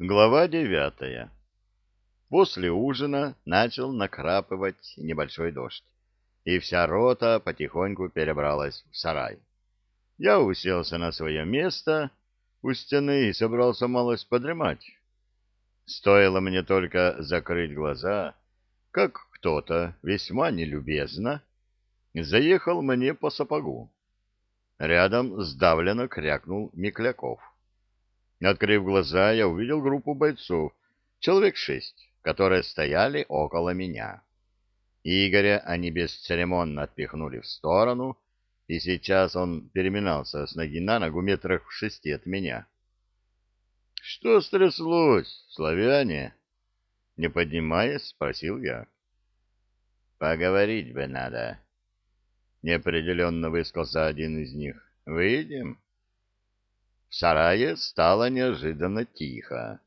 Глава девятая. После ужина начал накрапывать небольшой дождь, и вся рота потихоньку перебралась в сарай. Я уселся на свое место у стены и собрался малость подремать. Стоило мне только закрыть глаза, как кто-то весьма нелюбезно заехал мне по сапогу. Рядом сдавленно крякнул Микляков. Открыв глаза, я увидел группу бойцов, человек шесть, которые стояли около меня. Игоря они бесцеремонно отпихнули в сторону, и сейчас он переминался с ноги на ногу метрах в шести от меня. — Что стряслось, славяне? — не поднимаясь, спросил я. — Поговорить бы надо. Неопределенно высказался один из них. — Выйдем? Сарае стало неожиданно тихо.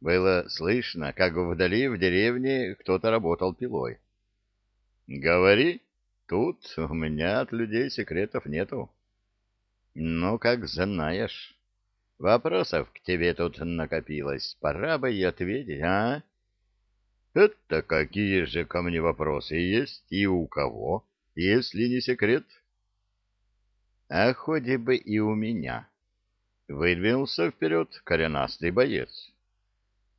Было слышно, как вдали в деревне кто-то работал пилой. — Говори, тут у меня от людей секретов нету. — Ну, как знаешь. Вопросов к тебе тут накопилось, пора бы и ответить, а? — Это какие же ко мне вопросы есть и у кого, если не секрет? — А хоть бы и у меня. Выдвинулся вперед коренастый боец.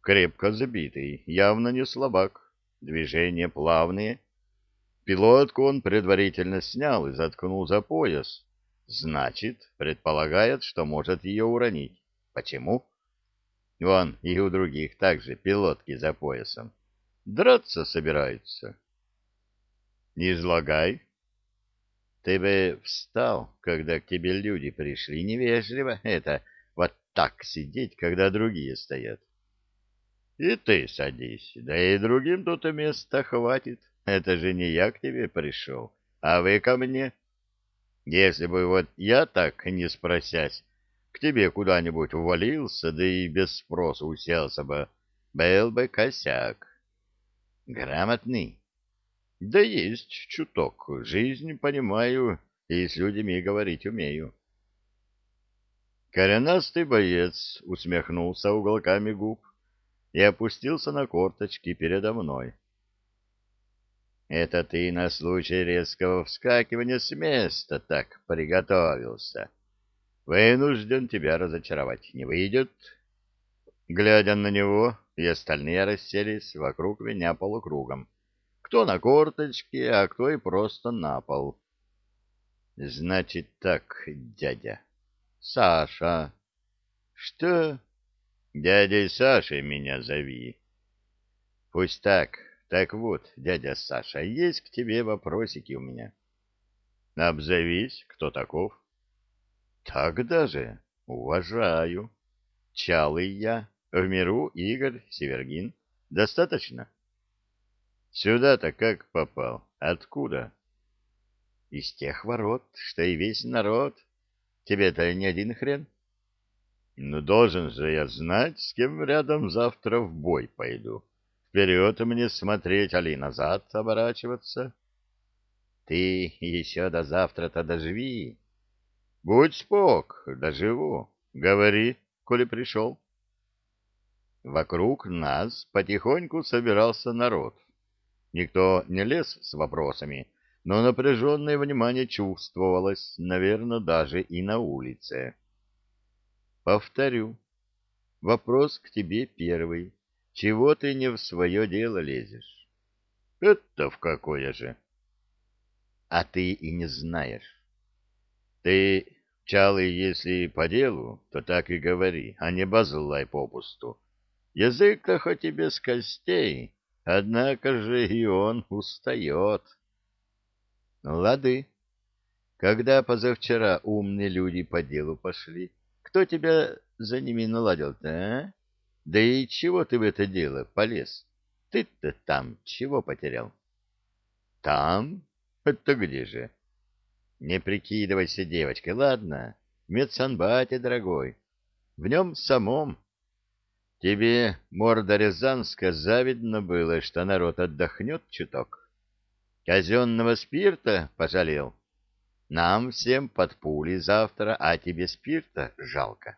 Крепко забитый, явно не слабак, движения плавные. Пилотку он предварительно снял и заткнул за пояс. Значит, предполагает, что может ее уронить. Почему? Вон, и у других также пилотки за поясом. Драться собираются. Не излагай, ты бы встал, когда к тебе люди пришли. Невежливо это вот так сидеть, когда другие стоят. И ты садись, да и другим тут места хватит. Это же не я к тебе пришел, а вы ко мне. Если бы вот я так, не спросясь, к тебе куда-нибудь увалился, да и без спроса уселся бы, был бы косяк. Грамотный, да есть чуток. Жизнь понимаю и с людьми говорить умею. Коренастый боец усмехнулся уголками губ и опустился на корточки передо мной. Это ты на случай резкого вскакивания с места так приготовился. Вынужден тебя разочаровать. Не выйдет? Глядя на него, и остальные расселись вокруг меня полукругом кто на корточке, а кто и просто на пол. — Значит так, дядя. — Саша. — Что? — Дядей Сашей меня зови. — Пусть так. Так вот, дядя Саша, есть к тебе вопросики у меня. — Обзовись, кто таков? — Так даже. Уважаю. Чалый я. В миру Игорь Севергин. Достаточно? — Сюда-то как попал? Откуда? Из тех ворот, что и весь народ. Тебе-то не один хрен. Ну, должен же я знать, с кем рядом завтра в бой пойду. Вперед мне смотреть, али назад оборачиваться. Ты еще до завтра-то доживи. Будь спок, доживу. Говори, коли пришел. Вокруг нас потихоньку собирался народ. Никто не лез с вопросами, но напряженное внимание чувствовалось, наверное, даже и на улице. Повторю. Вопрос к тебе первый. Чего ты не в свое дело лезешь? Это в какое же? А ты и не знаешь. Ты, чалый, если по делу, то так и говори, а не базлай попусту. Язык-то хоть и без костей, Однако же и он устает. Лады. Когда позавчера умные люди по делу пошли, кто тебя за ними наладил-то, а? Да и чего ты в это дело полез? Ты-то там чего потерял? Там? Это где же? Не прикидывайся девочкой, ладно? Медсанбате, дорогой. В нем самом Тебе, морда Рязанская, завидно было, что народ отдохнет чуток. Казенного спирта пожалел. Нам всем под пули завтра, а тебе спирта жалко.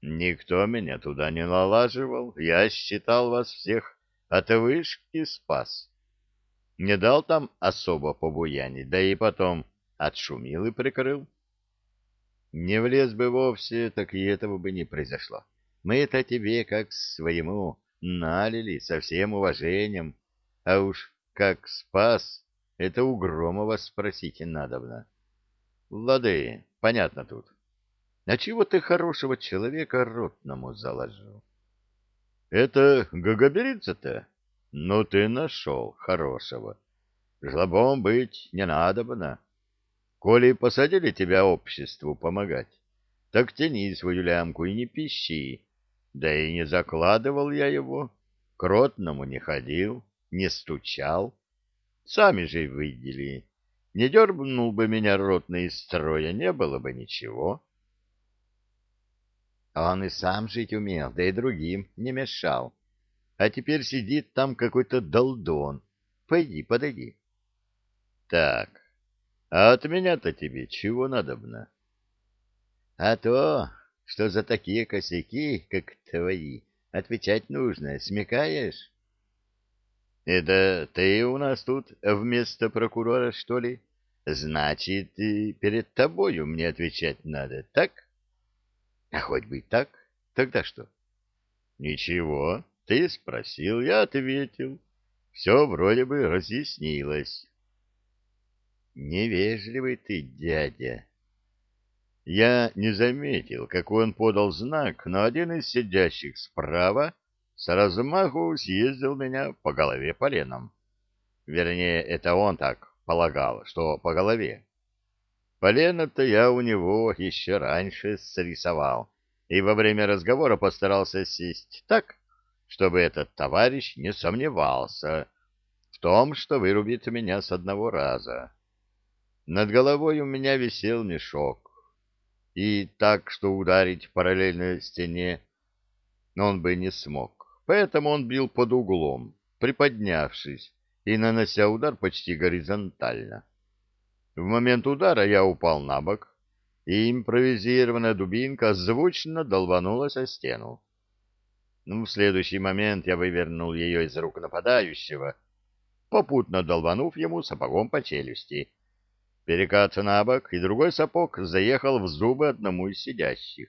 Никто меня туда не налаживал. Я считал вас всех от вышки спас. Не дал там особо побуянить, да и потом отшумил и прикрыл. Не влез бы вовсе, так и этого бы не произошло. Мы это тебе как своему налили со всем уважением, а уж как спас, это у Громова спросить надобно. Лады, понятно тут. А чего ты хорошего человека ротному заложил? Это гагаберица-то? Ну ты нашел хорошего. Жлобом быть не надобно. Коли посадили тебя обществу помогать, так тяни свою лямку и не пищи. Да и не закладывал я его, к ротному не ходил, не стучал. Сами же видели. Не дернул бы меня ротный из строя, не было бы ничего. Он и сам жить умел, да и другим не мешал. А теперь сидит там какой-то долдон. Пойди, подойди. Так, а от меня-то тебе чего надобно? А то, что за такие косяки, как твои, отвечать нужно, смекаешь? Это ты у нас тут вместо прокурора, что ли? Значит, перед тобою мне отвечать надо, так? А хоть бы и так, тогда что? Ничего, ты спросил, я ответил. Все вроде бы разъяснилось. Невежливый ты, дядя. Я не заметил, как он подал знак, но один из сидящих справа с размаху съездил меня по голове поленом. Вернее, это он так полагал, что по голове. Полено-то я у него еще раньше срисовал, и во время разговора постарался сесть так, чтобы этот товарищ не сомневался в том, что вырубит меня с одного раза. Над головой у меня висел мешок, и так, что ударить параллельно стене он бы не смог, поэтому он бил под углом, приподнявшись и нанося удар почти горизонтально. В момент удара я упал на бок, и импровизированная дубинка звучно долбанулась о стену. Ну, в следующий момент я вывернул ее из рук нападающего, попутно долбанув ему сапогом по челюсти. Перекат на бок, и другой сапог заехал в зубы одному из сидящих.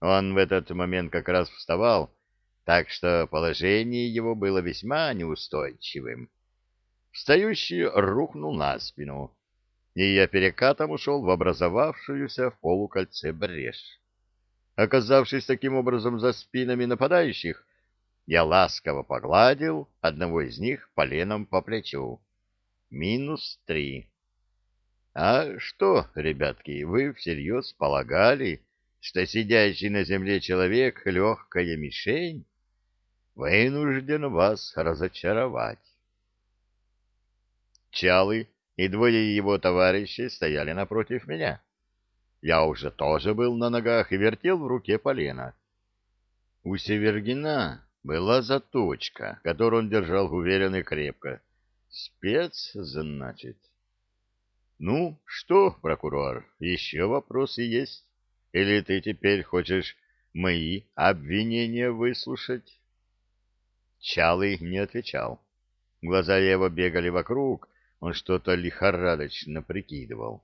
Он в этот момент как раз вставал, так что положение его было весьма неустойчивым. Встающий рухнул на спину и я перекатом ушел в образовавшуюся в полукольце брешь. Оказавшись таким образом за спинами нападающих, я ласково погладил одного из них поленом по плечу. Минус три. А что, ребятки, вы всерьез полагали, что сидящий на земле человек — легкая мишень? Вынужден вас разочаровать. Чалы и двое его товарищей стояли напротив меня. Я уже тоже был на ногах и вертел в руке полено. У Севергина была заточка, которую он держал уверенно и крепко. Спец, значит. Ну, что, прокурор, еще вопросы есть? Или ты теперь хочешь мои обвинения выслушать? Чалый не отвечал. Глаза его бегали вокруг, он что-то лихорадочно прикидывал.